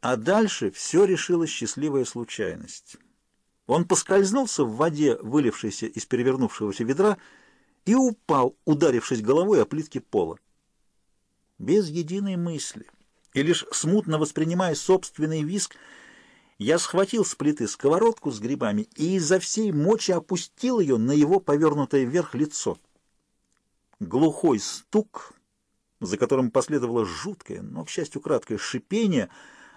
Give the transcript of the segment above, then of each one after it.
А дальше все решила счастливая случайность. Он поскользнулся в воде, вылившейся из перевернувшегося ведра, и упал, ударившись головой о плитки пола. Без единой мысли и лишь смутно воспринимая собственный виск, я схватил с плиты сковородку с грибами и изо всей мочи опустил ее на его повернутое вверх лицо. Глухой стук, за которым последовало жуткое, но, к счастью, краткое шипение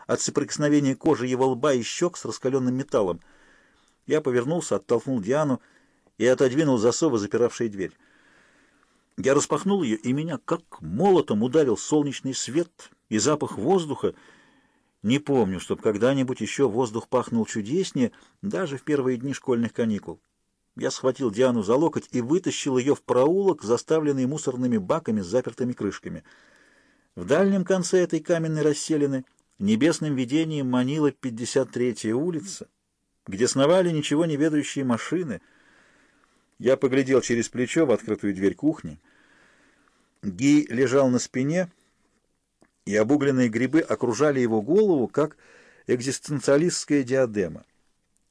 от соприкосновения кожи его лба и щек с раскаленным металлом. Я повернулся, оттолкнул Диану и отодвинул засовы, запиравшие дверь. Я распахнул ее, и меня как молотом ударил солнечный свет и запах воздуха, не помню, чтобы когда-нибудь еще воздух пахнул чудеснее, даже в первые дни школьных каникул. Я схватил Диану за локоть и вытащил ее в проулок, заставленный мусорными баками с запертыми крышками. В дальнем конце этой каменной расселины небесным видением манила 53-я улица, где сновали ничего не ведающие машины. Я поглядел через плечо в открытую дверь кухни. Ги лежал на спине, и обугленные грибы окружали его голову, как экзистенциалистская диадема.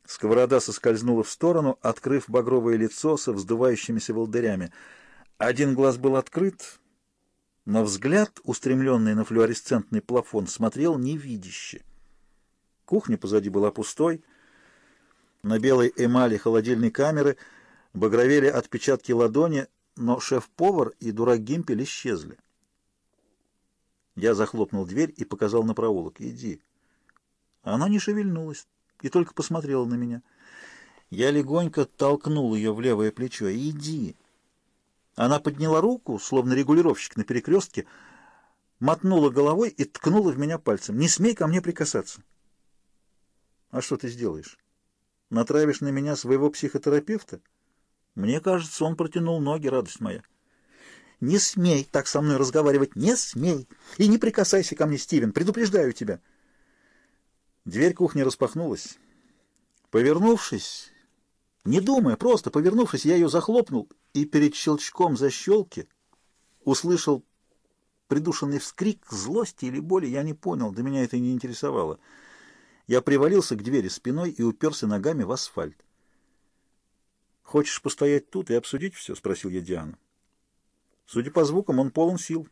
Сковорода соскользнула в сторону, открыв багровое лицо со вздувающимися волдырями. Один глаз был открыт, но взгляд, устремленный на флуоресцентный плафон, смотрел невидяще. Кухня позади была пустой. На белой эмали холодильной камеры багровели отпечатки ладони, но шеф-повар и дурак Гимпель исчезли. Я захлопнул дверь и показал на проулок. «Иди». Она не шевельнулась и только посмотрела на меня. Я легонько толкнул ее в левое плечо. «Иди». Она подняла руку, словно регулировщик на перекрестке, мотнула головой и ткнула в меня пальцем. «Не смей ко мне прикасаться». «А что ты сделаешь? Натравишь на меня своего психотерапевта?» Мне кажется, он протянул ноги, радость моя. Не смей так со мной разговаривать, не смей. И не прикасайся ко мне, Стивен, предупреждаю тебя. Дверь кухни распахнулась. Повернувшись, не думая, просто повернувшись, я ее захлопнул и перед щелчком защелки услышал придушенный вскрик злости или боли, я не понял, до меня это не интересовало. Я привалился к двери спиной и уперся ногами в асфальт. «Хочешь постоять тут и обсудить все?» — спросил я Диану. Судя по звукам, он полон сил.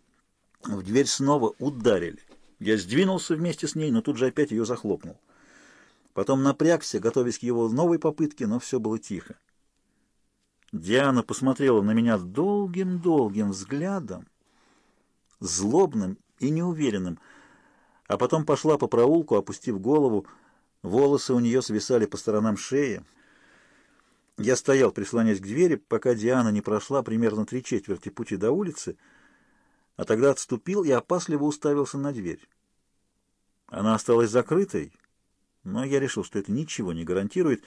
В дверь снова ударили. Я сдвинулся вместе с ней, но тут же опять ее захлопнул. Потом напрягся, готовясь к его новой попытке, но все было тихо. Диана посмотрела на меня долгим-долгим взглядом, злобным и неуверенным, а потом пошла по проулку, опустив голову. Волосы у нее свисали по сторонам шеи, я стоял, прислонясь к двери, пока Диана не прошла примерно три четверти пути до улицы, а тогда отступил и опасливо уставился на дверь. Она осталась закрытой, но я решил, что это ничего не гарантирует,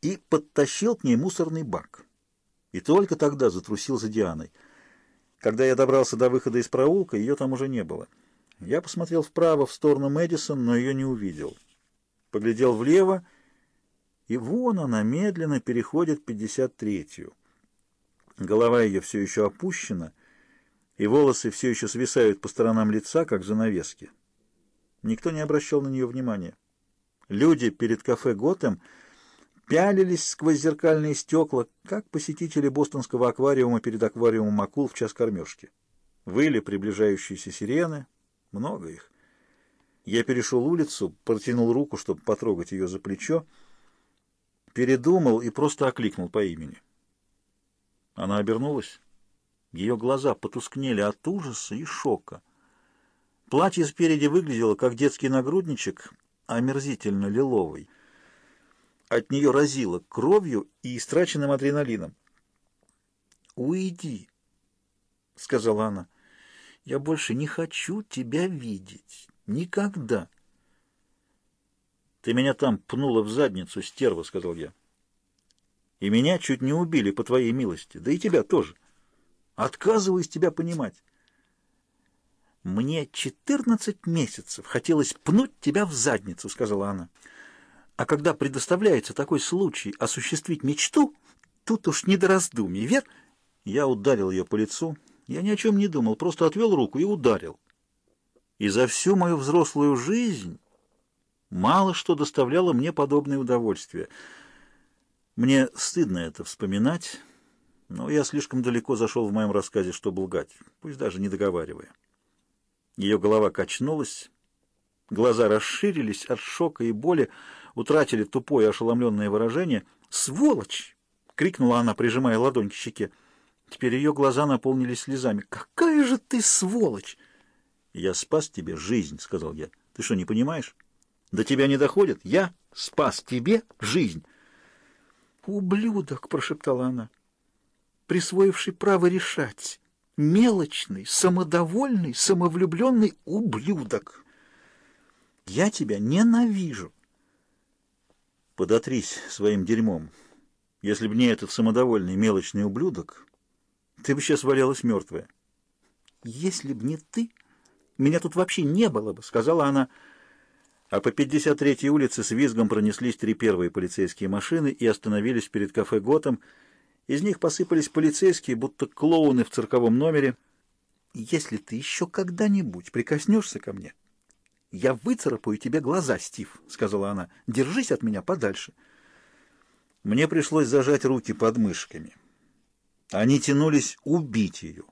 и подтащил к ней мусорный бак. И только тогда затрусил за Дианой. Когда я добрался до выхода из проулка, ее там уже не было. Я посмотрел вправо, в сторону Мэдисон, но ее не увидел. Поглядел влево, и вон она медленно переходит 53-ю. Голова ее все еще опущена, и волосы все еще свисают по сторонам лица, как занавески. Никто не обращал на нее внимания. Люди перед кафе «Готэм» пялились сквозь зеркальные стекла, как посетители бостонского аквариума перед аквариумом акул в час кормежки. Выли приближающиеся сирены, много их. Я перешел улицу, протянул руку, чтобы потрогать ее за плечо, передумал и просто окликнул по имени. Она обернулась. Ее глаза потускнели от ужаса и шока. Платье спереди выглядело, как детский нагрудничек, омерзительно лиловый. От нее разило кровью и истраченным адреналином. «Уйди», — сказала она. «Я больше не хочу тебя видеть. Никогда». «Ты меня там пнула в задницу, стерва», — сказал я. «И меня чуть не убили по твоей милости, да и тебя тоже. Отказываюсь тебя понимать». «Мне четырнадцать месяцев хотелось пнуть тебя в задницу», — сказала она. «А когда предоставляется такой случай осуществить мечту, тут уж не до раздумий, вер?» Я ударил ее по лицу. Я ни о чем не думал, просто отвел руку и ударил. И за всю мою взрослую жизнь Мало что доставляло мне подобное удовольствие. Мне стыдно это вспоминать, но я слишком далеко зашел в моем рассказе, чтобы лгать, пусть даже не договаривая. Ее голова качнулась, глаза расширились от шока и боли, утратили тупое ошеломленное выражение. «Сволочь!» — крикнула она, прижимая ладонь к щеке. Теперь ее глаза наполнились слезами. «Какая же ты сволочь!» «Я спас тебе жизнь», — сказал я. «Ты что, не понимаешь? До тебя не доходит? Я спас тебе жизнь». «Ублюдок!» — прошептала она, присвоивший право решать. «Мелочный, самодовольный, самовлюбленный ублюдок!» «Я тебя ненавижу!» «Подотрись своим дерьмом. Если бы не этот самодовольный, мелочный ублюдок, ты бы сейчас валялась мертвая». «Если б не ты, меня тут вообще не было бы», — сказала она, — а по 53-й улице с визгом пронеслись три первые полицейские машины и остановились перед кафе «Готэм». Из них посыпались полицейские, будто клоуны в цирковом номере. «Если ты еще когда-нибудь прикоснешься ко мне, я выцарапаю тебе глаза, Стив», — сказала она. «Держись от меня подальше». Мне пришлось зажать руки под мышками. Они тянулись убить ее,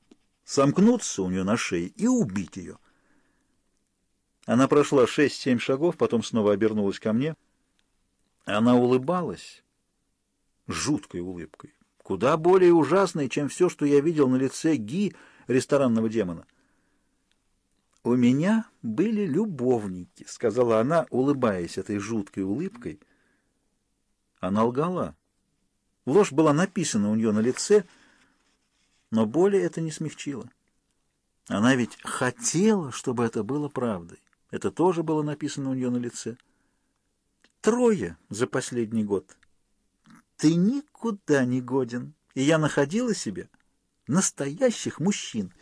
сомкнуться у нее на шее и убить ее. Она прошла шесть-семь шагов, потом снова обернулась ко мне. Она улыбалась жуткой улыбкой, куда более ужасной, чем все, что я видел на лице Ги, ресторанного демона. «У меня были любовники», — сказала она, улыбаясь этой жуткой улыбкой. Она лгала. Ложь была написана у нее на лице, но боли это не смягчило. Она ведь хотела, чтобы это было правдой. Это тоже было написано у нее на лице. Трое за последний год. Ты никуда не годен. И я находила себе настоящих мужчин.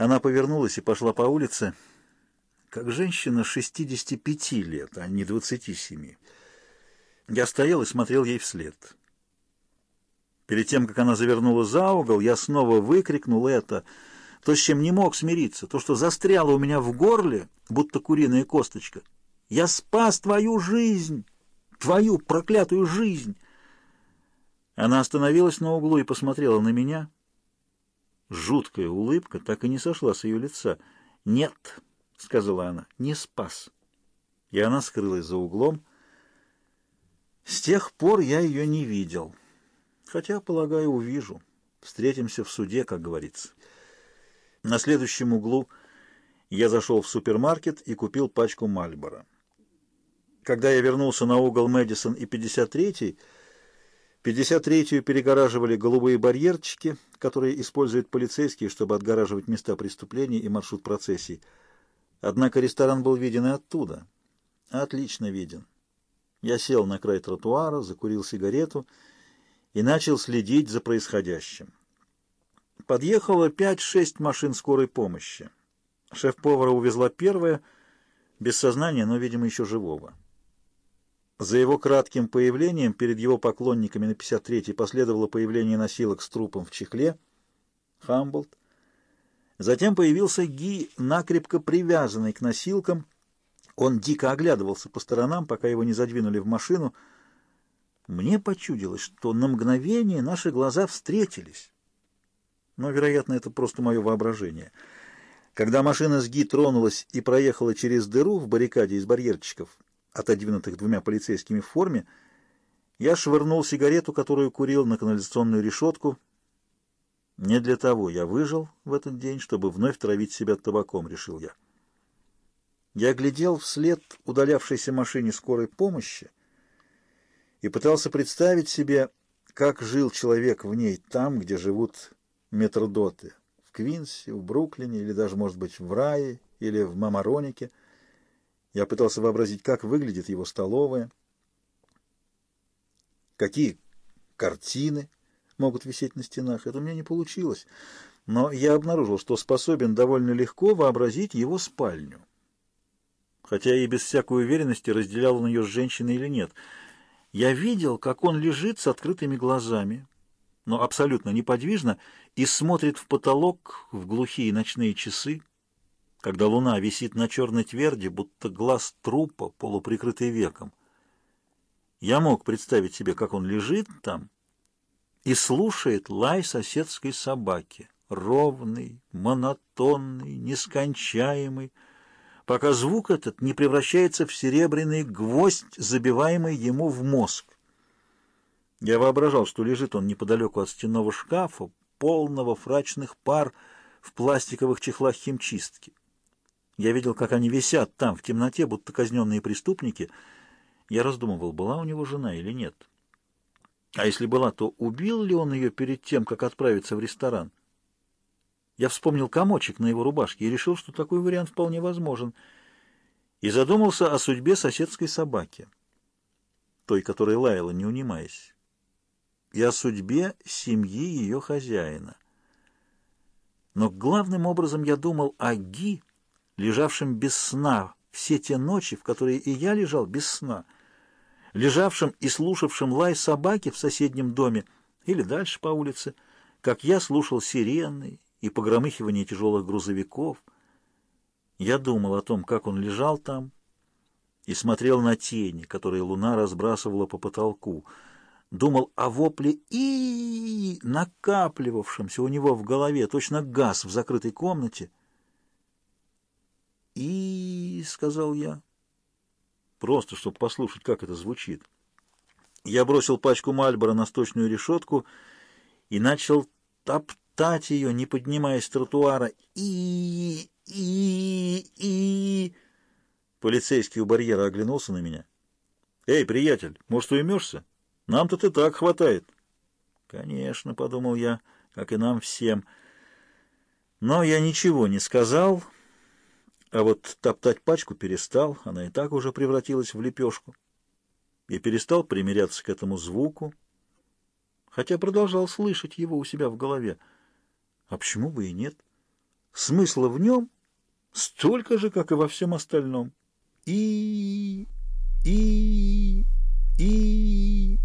Она повернулась и пошла по улице, как женщина 65 лет, а не 27. Я стоял и смотрел ей вслед. Перед тем, как она завернула за угол, я снова выкрикнул это — то, с чем не мог смириться, то, что застряло у меня в горле, будто куриная косточка. Я спас твою жизнь, твою проклятую жизнь. Она остановилась на углу и посмотрела на меня. Жуткая улыбка так и не сошла с ее лица. «Нет», — сказала она, — «не спас». И она скрылась за углом. С тех пор я ее не видел. Хотя, полагаю, увижу. Встретимся в суде, как говорится. На следующем углу я зашел в супермаркет и купил пачку Мальбора. Когда я вернулся на угол Мэдисон и 53-й, 53-ю перегораживали голубые барьерчики, которые используют полицейские, чтобы отгораживать места преступлений и маршрут процессий. Однако ресторан был виден и оттуда. Отлично виден. Я сел на край тротуара, закурил сигарету и начал следить за происходящим. Подъехало пять-шесть машин скорой помощи. Шеф-повара увезла первая, без сознания, но, видимо, еще живого. За его кратким появлением перед его поклонниками на 53-й последовало появление носилок с трупом в чехле, Хамблд. Затем появился Ги, накрепко привязанный к носилкам. Он дико оглядывался по сторонам, пока его не задвинули в машину. Мне почудилось, что на мгновение наши глаза встретились но, вероятно, это просто мое воображение. Когда машина с Ги тронулась и проехала через дыру в баррикаде из барьерчиков, отодвинутых двумя полицейскими в форме, я швырнул сигарету, которую курил, на канализационную решетку. Не для того я выжил в этот день, чтобы вновь травить себя табаком, решил я. Я глядел вслед удалявшейся машине скорой помощи и пытался представить себе, как жил человек в ней там, где живут метрдоты в Квинсе, в Бруклине или даже, может быть, в Рае или в Мамаронике. Я пытался вообразить, как выглядит его столовая, какие картины могут висеть на стенах. Это у меня не получилось. Но я обнаружил, что способен довольно легко вообразить его спальню. Хотя и без всякой уверенности, разделял он ее с женщиной или нет. Я видел, как он лежит с открытыми глазами, но абсолютно неподвижно, и смотрит в потолок в глухие ночные часы. Когда луна висит на черной тверди, будто глаз трупа, полуприкрытый веком. Я мог представить себе, как он лежит там и слушает лай соседской собаки, ровный, монотонный, нескончаемый, пока звук этот не превращается в серебряный гвоздь, забиваемый ему в мозг. Я воображал, что лежит он неподалеку от стенного шкафа, полного фрачных пар в пластиковых чехлах химчистки. Я видел, как они висят там, в темноте, будто казненные преступники. Я раздумывал, была у него жена или нет. А если была, то убил ли он ее перед тем, как отправиться в ресторан? Я вспомнил комочек на его рубашке и решил, что такой вариант вполне возможен, и задумался о судьбе соседской собаки, той, которая лаяла, не унимаясь, и о судьбе семьи ее хозяина. Но главным образом я думал о Ги, лежавшем без сна все те ночи, в которые и я лежал без сна, лежавшим и слушавшим лай собаки в соседнем доме или дальше по улице, как я слушал сирены и погромыхивание тяжелых грузовиков. Я думал о том, как он лежал там, и смотрел на тени, которые луна разбрасывала по потолку, думал о вопле и накапливавшемся у него в голове, точно газ в закрытой комнате, «И...» — сказал я. Просто, чтобы послушать, как это звучит. Я бросил пачку Мальбора на сточную решетку и начал топтать ее, не поднимаясь с тротуара. И... и... и... Полицейский у барьера оглянулся на меня. «Эй, приятель, может, уймешься? Нам-то ты так хватает». «Конечно», — подумал я, — «как и нам всем». Но я ничего не сказал... А вот топтать пачку перестал, она и так уже превратилась в лепешку. и перестал примиряться к этому звуку, хотя продолжал слышать его у себя в голове. А почему бы и нет? Смысла в нем столько же, как и во всем остальном. И... и... и...